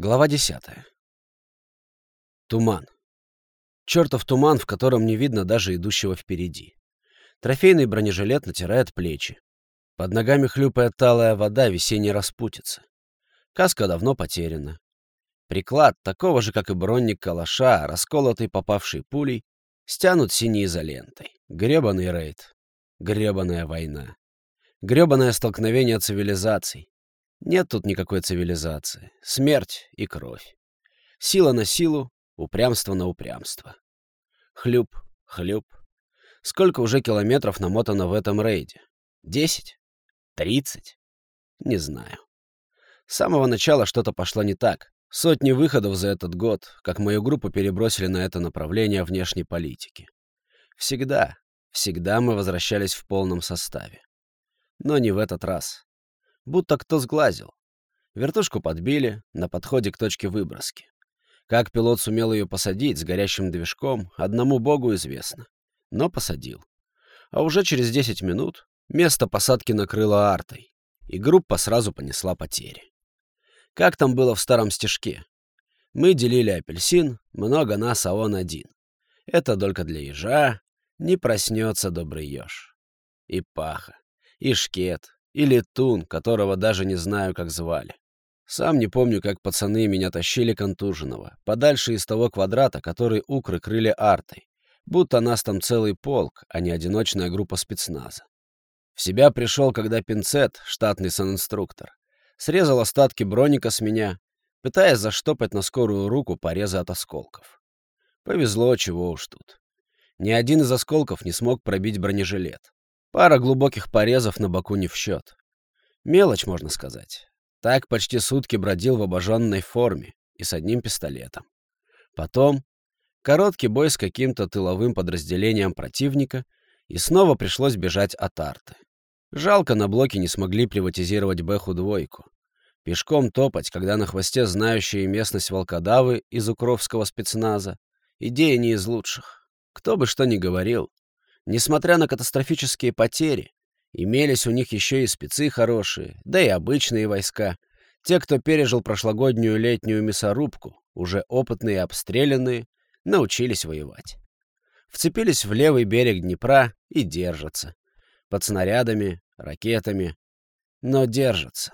Глава десятая. Туман. Чертов туман, в котором не видно даже идущего впереди. Трофейный бронежилет натирает плечи. Под ногами хлюпает талая вода весенней распутицы. Каска давно потеряна. Приклад, такого же, как и бронник калаша, расколотый попавшей пулей, стянут синей изолентой. Гребаный рейд. Гребаная война. Гребаное столкновение цивилизаций. Нет тут никакой цивилизации. Смерть и кровь. Сила на силу, упрямство на упрямство. Хлюп, хлюп. Сколько уже километров намотано в этом рейде? Десять? Тридцать? Не знаю. С самого начала что-то пошло не так. Сотни выходов за этот год, как мою группу перебросили на это направление внешней политики. Всегда, всегда мы возвращались в полном составе. Но не в этот раз будто кто сглазил. Вертушку подбили на подходе к точке выброски. Как пилот сумел ее посадить с горящим движком, одному богу известно. Но посадил. А уже через 10 минут место посадки накрыло артой, и группа сразу понесла потери. Как там было в старом стежке? Мы делили апельсин, много нас, а он один. Это только для ежа, не проснется добрый еж. И паха, и шкет, и летун, которого даже не знаю, как звали. Сам не помню, как пацаны меня тащили контуженного, подальше из того квадрата, который укры крыли артой, будто нас там целый полк, а не одиночная группа спецназа. В себя пришел, когда пинцет, штатный санинструктор, срезал остатки броника с меня, пытаясь заштопать на скорую руку порезы от осколков. Повезло, чего уж тут. Ни один из осколков не смог пробить бронежилет. Пара глубоких порезов на боку не в счет. Мелочь, можно сказать. Так почти сутки бродил в обожженной форме и с одним пистолетом. Потом короткий бой с каким-то тыловым подразделением противника, и снова пришлось бежать от арты. Жалко, на блоке не смогли приватизировать Бэху-двойку. Пешком топать, когда на хвосте знающие местность волкодавы из укровского спецназа, идея не из лучших. Кто бы что ни говорил, Несмотря на катастрофические потери, имелись у них еще и спецы хорошие, да и обычные войска. Те, кто пережил прошлогоднюю летнюю мясорубку, уже опытные и обстрелянные, научились воевать. Вцепились в левый берег Днепра и держатся. Под снарядами, ракетами. Но держатся.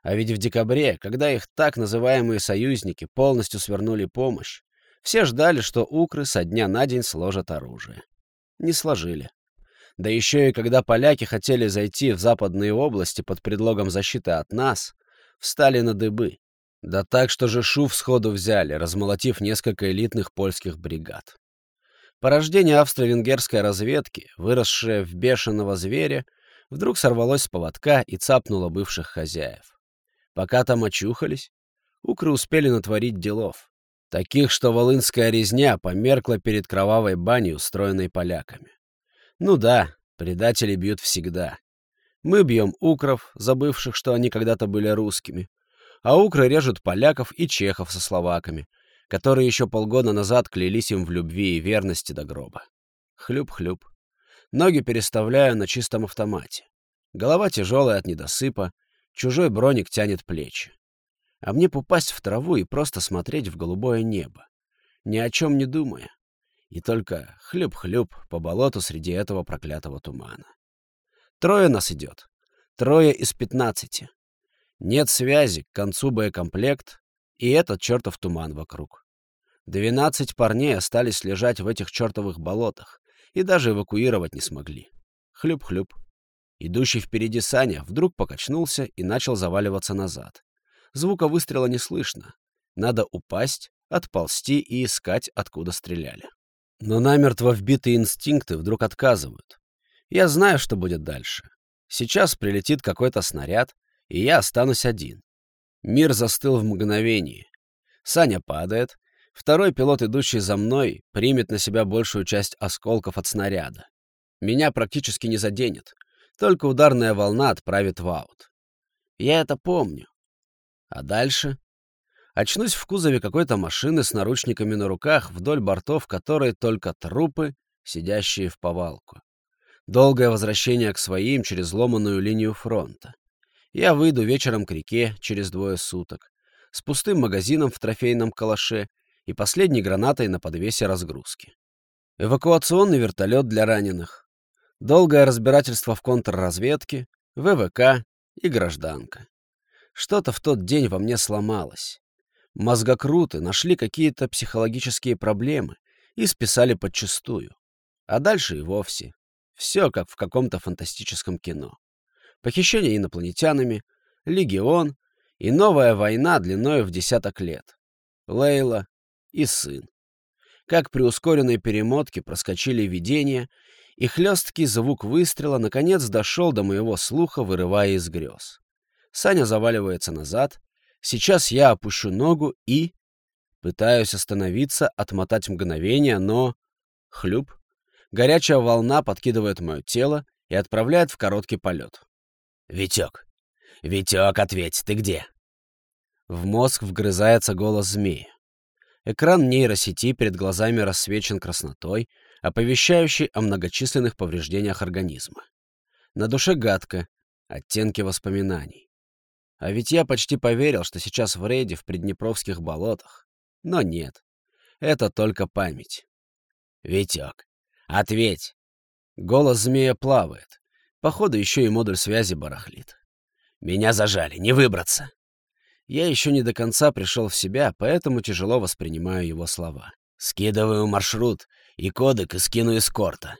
А ведь в декабре, когда их так называемые союзники полностью свернули помощь, все ждали, что укры со дня на день сложат оружие не сложили. Да еще и когда поляки хотели зайти в западные области под предлогом защиты от нас, встали на дыбы. Да так, что же Жешу сходу взяли, размолотив несколько элитных польских бригад. Порождение австро-венгерской разведки, выросшее в бешеного зверя, вдруг сорвалось с поводка и цапнуло бывших хозяев. Пока там очухались, укры успели натворить делов. Таких, что волынская резня померкла перед кровавой баней, устроенной поляками. Ну да, предатели бьют всегда. Мы бьем укров, забывших, что они когда-то были русскими, а укры режут поляков и чехов со словаками, которые еще полгода назад клялись им в любви и верности до гроба. Хлюп-хлюп. Ноги переставляю на чистом автомате. Голова тяжелая от недосыпа, чужой броник тянет плечи а мне попасть в траву и просто смотреть в голубое небо, ни о чем не думая, и только хлюп-хлюп по болоту среди этого проклятого тумана. Трое нас идет, трое из пятнадцати. Нет связи, к концу боекомплект и этот чертов туман вокруг. Двенадцать парней остались лежать в этих чертовых болотах и даже эвакуировать не смогли. Хлюп-хлюп. Идущий впереди Саня вдруг покачнулся и начал заваливаться назад. Звука выстрела не слышно. Надо упасть, отползти и искать, откуда стреляли. Но намертво вбитые инстинкты вдруг отказывают. Я знаю, что будет дальше. Сейчас прилетит какой-то снаряд, и я останусь один. Мир застыл в мгновении. Саня падает. Второй пилот, идущий за мной, примет на себя большую часть осколков от снаряда. Меня практически не заденет. Только ударная волна отправит в аут. Я это помню. А дальше? Очнусь в кузове какой-то машины с наручниками на руках, вдоль бортов которой только трупы, сидящие в повалку. Долгое возвращение к своим через ломаную линию фронта. Я выйду вечером к реке через двое суток. с пустым магазином в трофейном калаше и последней гранатой на подвесе разгрузки. Эвакуационный вертолет для раненых. Долгое разбирательство в контрразведке, ВВК и гражданка. Что-то в тот день во мне сломалось. Мозгокруты нашли какие-то психологические проблемы и списали подчистую. А дальше и вовсе. Все как в каком-то фантастическом кино. Похищение инопланетянами, легион и новая война длиной в десяток лет. Лейла и сын. Как при ускоренной перемотке проскочили видения, и хлесткий звук выстрела наконец дошел до моего слуха, вырывая из грез. Саня заваливается назад, Сейчас я опущу ногу и... Пытаюсь остановиться, отмотать мгновение, но... Хлюп. Горячая волна подкидывает мое тело и отправляет в короткий полет. «Витек! Витек, ответь, ты где?» В мозг вгрызается голос змеи. Экран нейросети перед глазами рассвечен краснотой, оповещающий о многочисленных повреждениях организма. На душе гадко, оттенки воспоминаний. А ведь я почти поверил, что сейчас в рейде в Приднепровских болотах. Но нет. Это только память. «Витек, ответь!» Голос змея плавает. Походу, еще и модуль связи барахлит. «Меня зажали, не выбраться!» Я еще не до конца пришел в себя, поэтому тяжело воспринимаю его слова. «Скидываю маршрут и кодек и скину эскорта».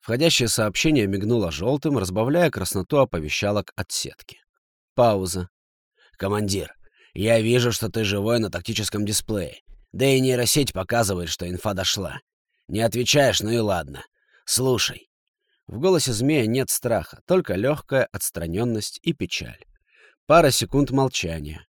Входящее сообщение мигнуло желтым, разбавляя красноту оповещалок от сетки. Пауза. «Командир, я вижу, что ты живой на тактическом дисплее. Да и нейросеть показывает, что инфа дошла. Не отвечаешь, ну и ладно. Слушай». В голосе змея нет страха, только легкая отстраненность и печаль. Пара секунд молчания.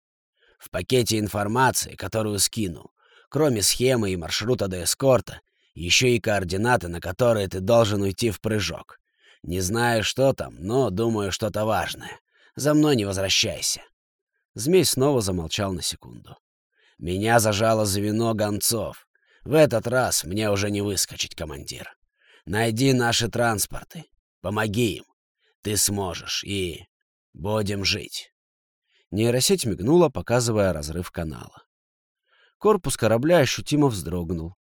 В пакете информации, которую скинул, кроме схемы и маршрута до эскорта, еще и координаты, на которые ты должен уйти в прыжок. Не знаю, что там, но думаю, что-то важное. За мной не возвращайся. Змей снова замолчал на секунду. Меня зажало звено гонцов. В этот раз мне уже не выскочить, командир. Найди наши транспорты. Помоги им. Ты сможешь. И будем жить. Нейросеть мигнула, показывая разрыв канала. Корпус корабля ощутимо вздрогнул.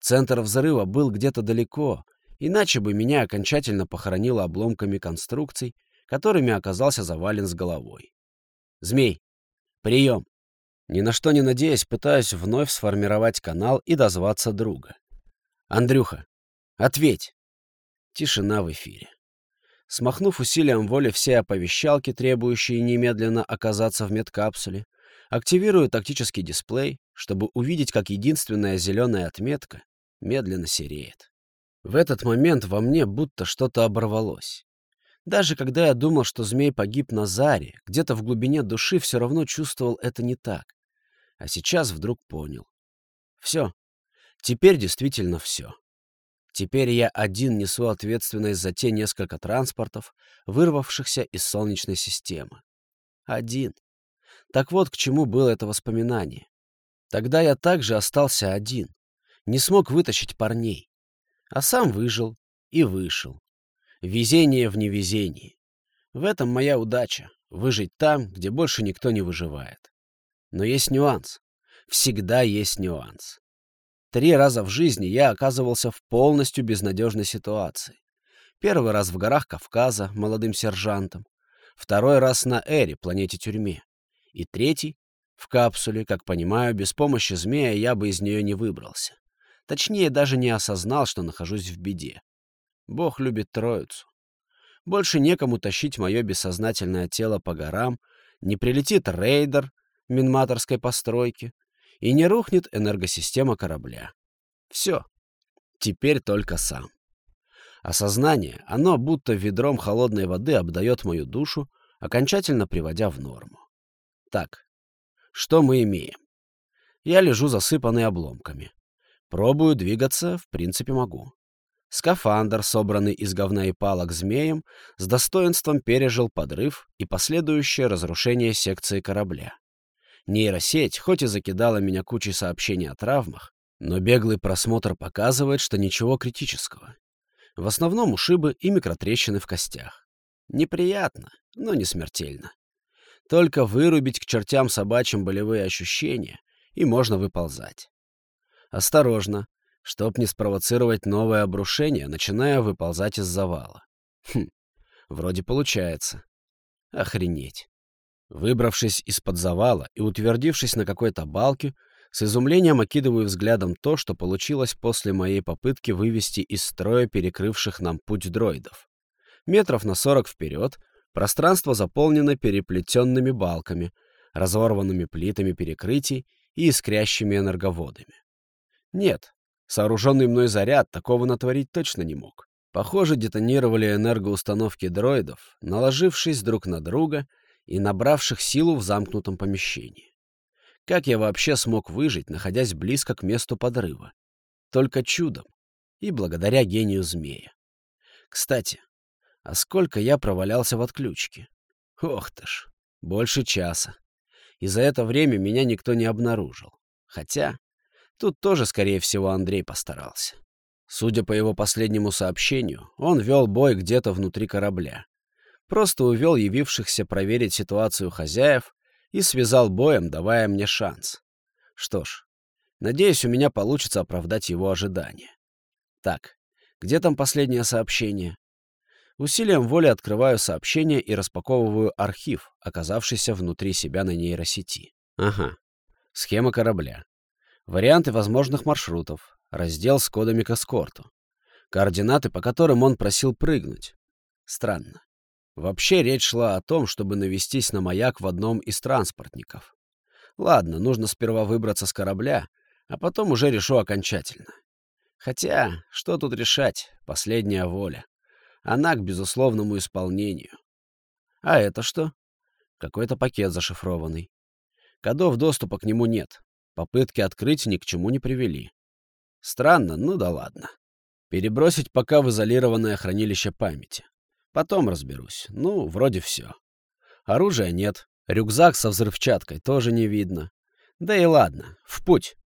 Центр взрыва был где-то далеко, иначе бы меня окончательно похоронило обломками конструкций, которыми оказался завален с головой. «Змей! Прием!» Ни на что не надеясь, пытаюсь вновь сформировать канал и дозваться друга. «Андрюха, ответь!» Тишина в эфире. Смахнув усилием воли все оповещалки, требующие немедленно оказаться в медкапсуле, активирую тактический дисплей, чтобы увидеть, как единственная зеленая отметка медленно сереет. В этот момент во мне будто что-то оборвалось. Даже когда я думал, что змей погиб на Заре, где-то в глубине души все равно чувствовал это не так. А сейчас вдруг понял. Все. Теперь действительно все. Теперь я один несу ответственность за те несколько транспортов, вырвавшихся из Солнечной системы. Один. Так вот, к чему было это воспоминание. Тогда я также остался один. Не смог вытащить парней. А сам выжил и вышел. Везение в невезении. В этом моя удача — выжить там, где больше никто не выживает. Но есть нюанс. Всегда есть нюанс. Три раза в жизни я оказывался в полностью безнадежной ситуации. Первый раз в горах Кавказа, молодым сержантом. Второй раз на Эре, планете-тюрьме. И третий — в капсуле, как понимаю, без помощи змея я бы из нее не выбрался. Точнее, даже не осознал, что нахожусь в беде. Бог любит троицу. Больше некому тащить мое бессознательное тело по горам, не прилетит рейдер минматорской постройки и не рухнет энергосистема корабля. Все. Теперь только сам. Осознание, оно будто ведром холодной воды обдает мою душу, окончательно приводя в норму. Так, что мы имеем? Я лежу засыпанный обломками. Пробую двигаться, в принципе, могу. Скафандр, собранный из говна и палок змеем, с достоинством пережил подрыв и последующее разрушение секции корабля. Нейросеть, хоть и закидала меня кучей сообщений о травмах, но беглый просмотр показывает, что ничего критического. В основном ушибы и микротрещины в костях. Неприятно, но не смертельно. Только вырубить к чертям собачьим болевые ощущения, и можно выползать. Осторожно, чтоб не спровоцировать новое обрушение, начиная выползать из завала. Хм, вроде получается. Охренеть. Выбравшись из-под завала и утвердившись на какой-то балке, с изумлением окидываю взглядом то, что получилось после моей попытки вывести из строя перекрывших нам путь дроидов. Метров на сорок вперед пространство заполнено переплетенными балками, разорванными плитами перекрытий и искрящими энерговодами. Нет, сооруженный мной заряд такого натворить точно не мог. Похоже, детонировали энергоустановки дроидов, наложившись друг на друга и набравших силу в замкнутом помещении. Как я вообще смог выжить, находясь близко к месту подрыва? Только чудом и благодаря гению змея. Кстати, а сколько я провалялся в отключке? Ох ты ж, больше часа. И за это время меня никто не обнаружил. Хотя, тут тоже, скорее всего, Андрей постарался. Судя по его последнему сообщению, он вел бой где-то внутри корабля. Просто увел явившихся проверить ситуацию хозяев и связал боем, давая мне шанс. Что ж, надеюсь, у меня получится оправдать его ожидания. Так, где там последнее сообщение? Усилием воли открываю сообщение и распаковываю архив, оказавшийся внутри себя на нейросети. Ага. Схема корабля. Варианты возможных маршрутов, Раздел с кодами к эскорту. Координаты, по которым он просил прыгнуть. Странно. Вообще речь шла о том, чтобы навестись на маяк в одном из транспортников. Ладно, нужно сперва выбраться с корабля, а потом уже решу окончательно. Хотя, что тут решать? Последняя воля. Она к безусловному исполнению. А это что? Какой-то пакет зашифрованный. Кодов доступа к нему нет. Попытки открыть ни к чему не привели. Странно, ну да ладно. Перебросить пока в изолированное хранилище памяти. Потом разберусь. Ну, вроде все. Оружия нет. Рюкзак со взрывчаткой тоже не видно. Да и ладно, в путь.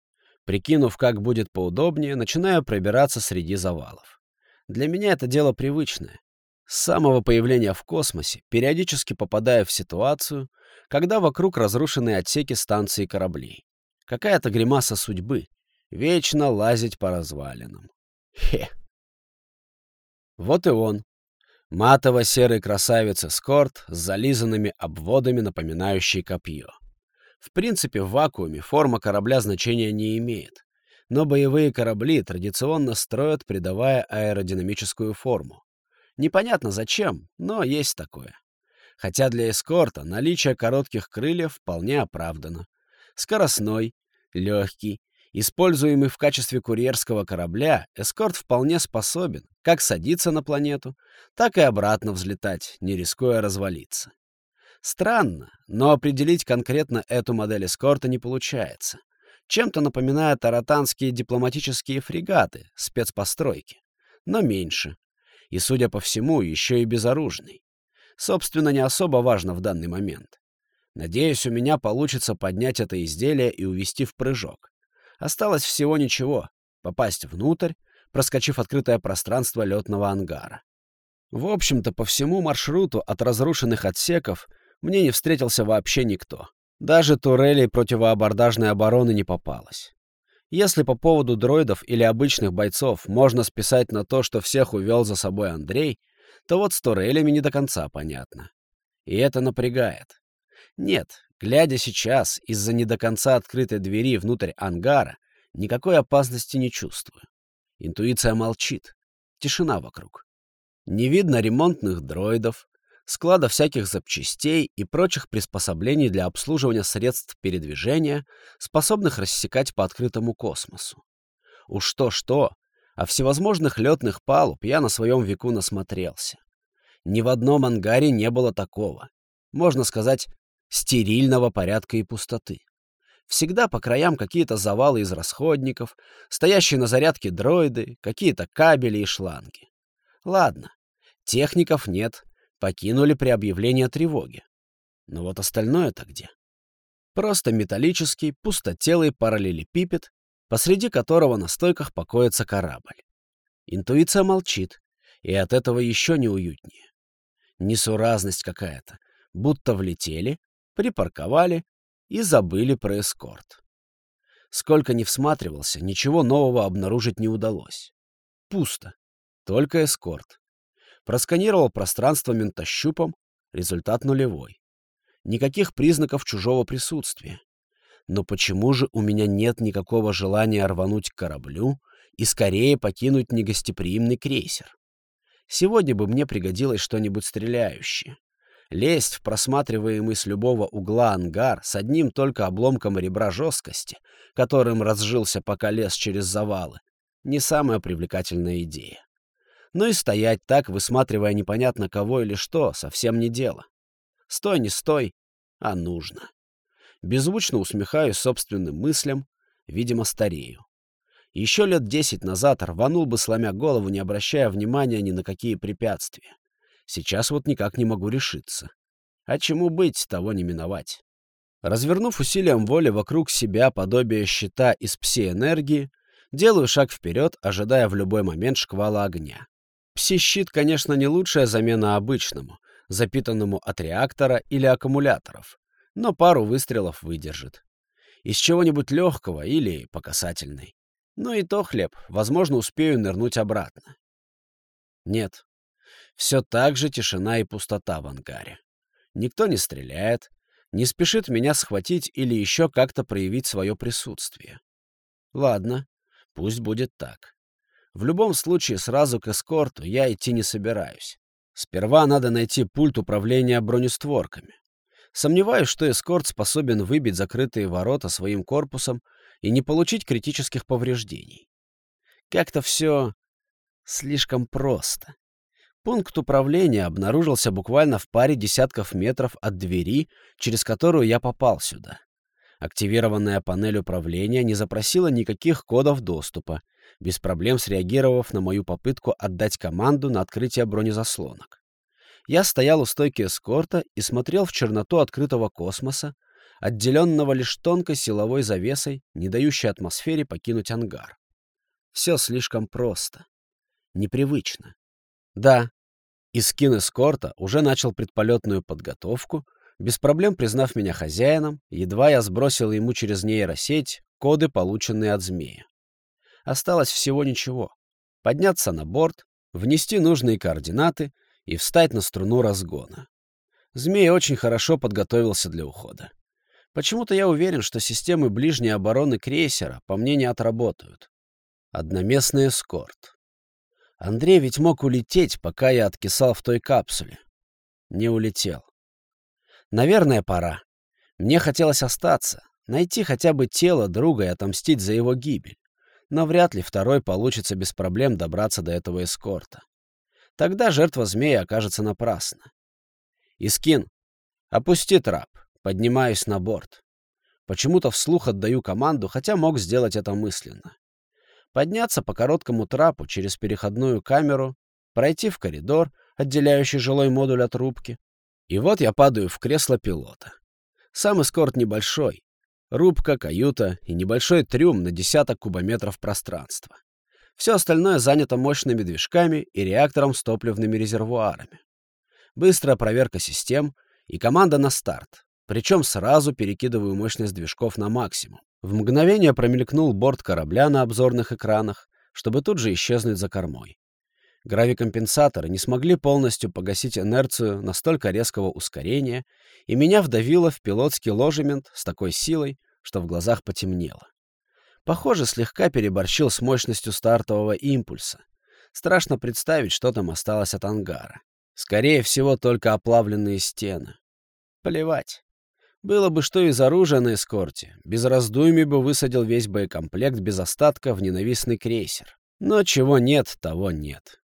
Прикинув, как будет поудобнее, начинаю пробираться среди завалов. Для меня это дело привычное. С самого появления в космосе периодически попадаю в ситуацию, когда вокруг разрушены отсеки станции кораблей. Какая-то гримаса судьбы, Вечно лазить по развалинам. Хе. Вот и он. Матово-серый красавец эскорт с зализанными обводами, напоминающий копье. В принципе, в вакууме форма корабля значения не имеет. Но боевые корабли традиционно строят, придавая аэродинамическую форму. Непонятно зачем, но есть такое. Хотя для эскорта наличие коротких крыльев вполне оправдано. Скоростной, легкий, Используемый в качестве курьерского корабля, эскорт вполне способен как садиться на планету, так и обратно взлетать, не рискуя развалиться. Странно, но определить конкретно эту модель эскорта не получается. Чем-то напоминает аратанские дипломатические фрегаты спецпостройки, но меньше. И, судя по всему, еще и безоружный. Собственно, не особо важно в данный момент. Надеюсь, у меня получится поднять это изделие и увести в прыжок. Осталось всего ничего — попасть внутрь, проскочив открытое пространство летного ангара. В общем-то, по всему маршруту от разрушенных отсеков мне не встретился вообще никто. Даже турелей противоабордажной обороны не попалось. Если по поводу дроидов или обычных бойцов можно списать на то, что всех увел за собой Андрей, то вот с турелями не до конца понятно. И это напрягает. Нет, Глядя сейчас из-за не до конца открытой двери внутрь ангара, никакой опасности не чувствую. Интуиция молчит. Тишина вокруг. Не видно ремонтных дроидов, склада всяких запчастей и прочих приспособлений для обслуживания средств передвижения, способных рассекать по открытому космосу. Уж то-что, а всевозможных летных палуб я на своем веку насмотрелся. Ни в одном ангаре не было такого. Можно сказать, стерильного порядка и пустоты. Всегда по краям какие-то завалы из расходников, стоящие на зарядке дроиды, какие-то кабели и шланги. Ладно, техников нет, покинули при объявлении тревоги. Но вот остальное-то где? Просто металлический, пустотелый параллелепипед, посреди которого на стойках покоится корабль. Интуиция молчит, и от этого еще неуютнее. Несуразность какая-то. Будто влетели, припарковали и забыли про эскорт. Сколько ни всматривался, ничего нового обнаружить не удалось. Пусто. Только эскорт. Просканировал пространство ментощупом, результат нулевой. Никаких признаков чужого присутствия. Но почему же у меня нет никакого желания рвануть к кораблю и скорее покинуть негостеприимный крейсер? Сегодня бы мне пригодилось что-нибудь стреляющее. Лезть в просматриваемый с любого угла ангар с одним только обломком ребра жесткости, которым разжился, пока лез через завалы, не самая привлекательная идея. Но и стоять так, высматривая непонятно кого или что, совсем не дело. Стой, не стой, а нужно. Беззвучно усмехаюсь собственным мыслям, видимо, старею. Еще лет десять назад рванул бы, сломя голову, не обращая внимания ни на какие препятствия. Сейчас вот никак не могу решиться. А чему быть, того не миновать. Развернув усилием воли вокруг себя подобие щита из пси-энергии, делаю шаг вперед, ожидая в любой момент шквала огня. Пси-щит, конечно, не лучшая замена обычному, запитанному от реактора или аккумуляторов, но пару выстрелов выдержит. Из чего-нибудь легкого или по касательной. Ну и то хлеб, возможно, успею нырнуть обратно. Нет, все так же тишина и пустота в ангаре. Никто не стреляет, не спешит меня схватить или еще как-то проявить свое присутствие. Ладно, пусть будет так. В любом случае, сразу к эскорту я идти не собираюсь. Сперва надо найти пульт управления бронестворками. Сомневаюсь, что эскорт способен выбить закрытые ворота своим корпусом и не получить критических повреждений. Как-то все слишком просто. Пункт управления обнаружился буквально в паре десятков метров от двери, через которую я попал сюда. Активированная панель управления не запросила никаких кодов доступа, без проблем среагировав на мою попытку отдать команду на открытие бронезаслонок. Я стоял у стойки эскорта и смотрел в черноту открытого космоса, отделенного лишь тонкой силовой завесой, не дающей атмосфере покинуть ангар. Все слишком просто. Непривычно. Да, Искин эскорта уже начал предполетную подготовку, без проблем признав меня хозяином, едва я сбросил ему через нейросеть коды, полученные от змея. Осталось всего ничего. Подняться на борт, внести нужные координаты и встать на струну разгона. Змей очень хорошо подготовился для ухода. Почему-то я уверен, что системы ближней обороны крейсера по мне не отработают. Одноместный эскорт. Андрей ведь мог улететь, пока я откисал в той капсуле. Не улетел. Наверное, пора. Мне хотелось остаться, найти хотя бы тело друга и отомстить за его гибель. Но вряд ли второй получится без проблем добраться до этого эскорта. Тогда жертва змея окажется напрасно. Искин, опусти трап, поднимаюсь на борт. Почему-то вслух отдаю команду, хотя мог сделать это мысленно подняться по короткому трапу через переходную камеру, пройти в коридор, отделяющий жилой модуль от рубки. И вот я падаю в кресло пилота. Сам эскорт небольшой. Рубка, каюта и небольшой трюм на десяток кубометров пространства. Все остальное занято мощными движками и реактором с топливными резервуарами. Быстрая проверка систем и команда на старт. Причем сразу перекидываю мощность движков на максимум. В мгновение промелькнул борт корабля на обзорных экранах, чтобы тут же исчезнуть за кормой. Гравикомпенсаторы не смогли полностью погасить инерцию настолько резкого ускорения, и меня вдавило в пилотский ложемент с такой силой, что в глазах потемнело. Похоже, слегка переборщил с мощностью стартового импульса. Страшно представить, что там осталось от ангара. Скорее всего, только оплавленные стены. Плевать. Было бы что из оружия на эскорте, без раздумий бы высадил весь боекомплект без остатка в ненавистный крейсер. Но чего нет, того нет.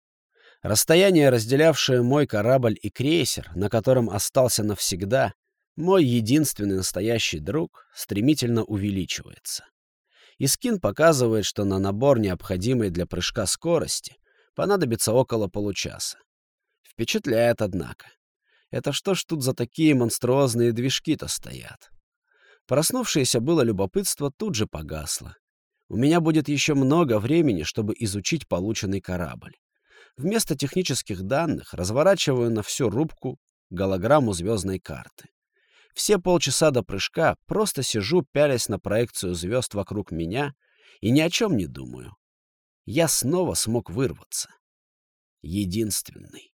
Расстояние, разделявшее мой корабль и крейсер, на котором остался навсегда, мой единственный настоящий друг, стремительно увеличивается. Искин показывает, что на набор, необходимый для прыжка скорости, понадобится около получаса. Впечатляет, однако. Это что ж тут за такие монструозные движки-то стоят? Проснувшееся было любопытство тут же погасло. У меня будет еще много времени, чтобы изучить полученный корабль. Вместо технических данных разворачиваю на всю рубку голограмму звездной карты. Все полчаса до прыжка просто сижу, пялясь на проекцию звезд вокруг меня и ни о чем не думаю. Я снова смог вырваться. Единственный.